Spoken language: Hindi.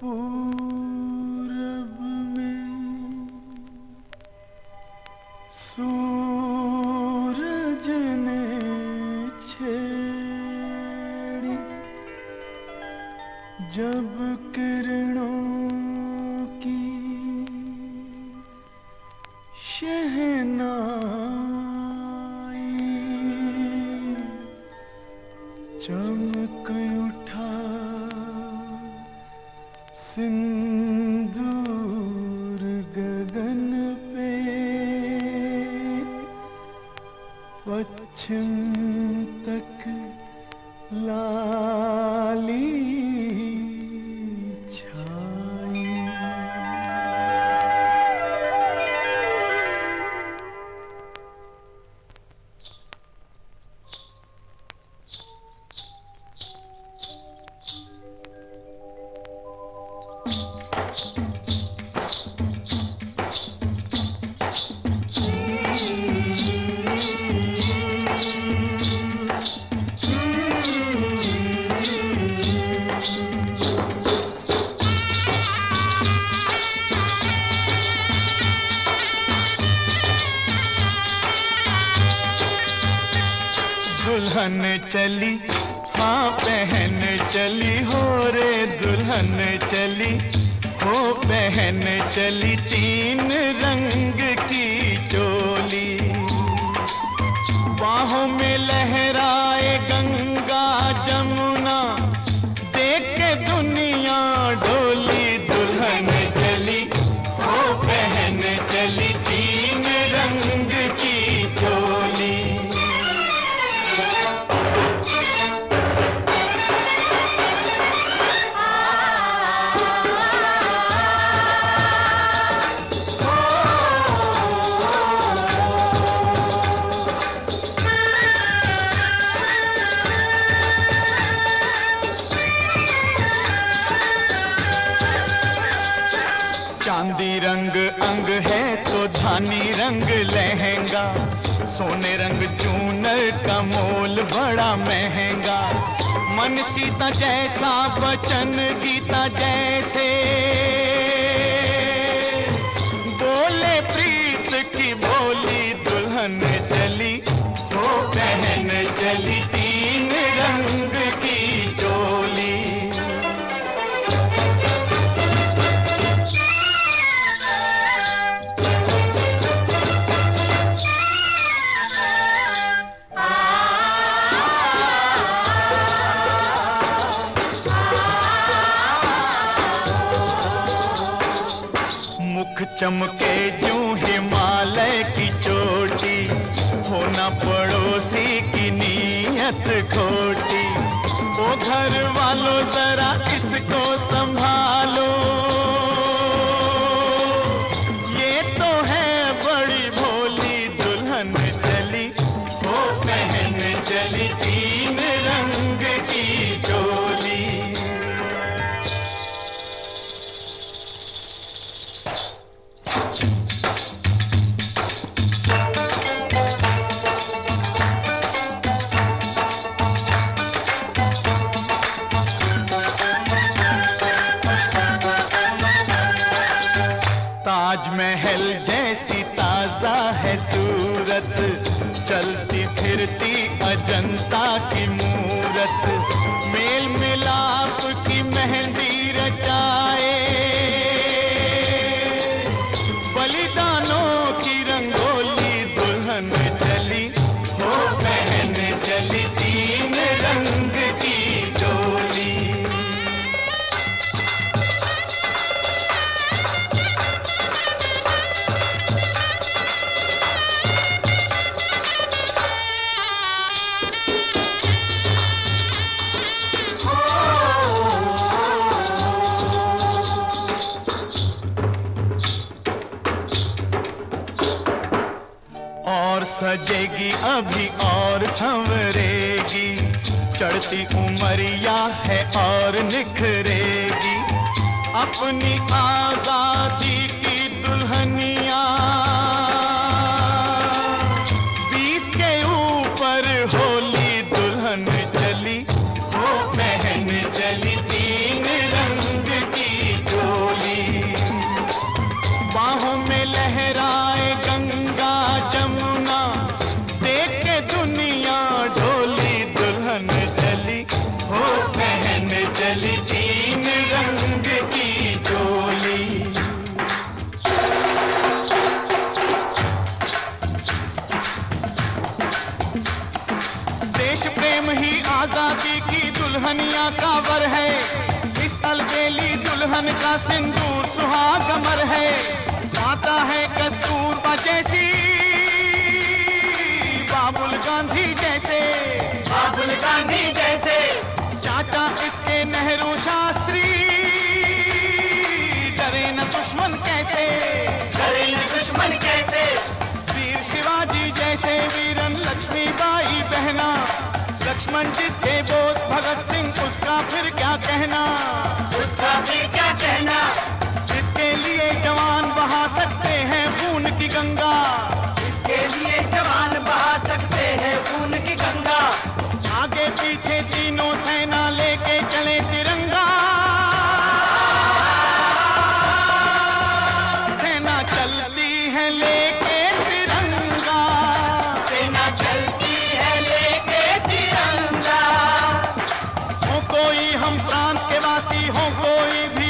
पूरब में सूरज ने छेड़ी जब किरणों की शहनाई चमक उठा सिंदूर गगन पे पश्चिम तक लाली छाई दुल्हन चली। हाँ पहन चली, हो रे दुल्हन चली। हो पहन चली, तीन रंग की चोली। बाहों में लहराए गंगा जमुना। धानी रंग लहंगा, सोने रंग चूनर का मोल बड़ा महँगा। मन सीता जैसा, बचन गीता जैसे। चमके जू हिमालय की चोटी होना पड़ोसी की नीयत खोटी ताजमहल जैसी ताज़ा है सूरत चलती फिरती अजंता की मूरत। सजेगी अभी और संवरेगी। चढ़ती उमरिया है और निखरेगी। अपनी आज़ादी की दुल्हनिया। बीस के ऊपर होली आज़ादी की दुल्हनिया का वर है। इस अलबेली दुल्हन का सिंदूर सुहागमर है। गाता है कस्तूर जैसी बाबुल गांधी जैसे। बाबुल गांधी जैसे। चाचा इसके नेहरू शास्त्री। डरे न दुश्मन कैसे। हम प्रांत के वासी हो कोई भी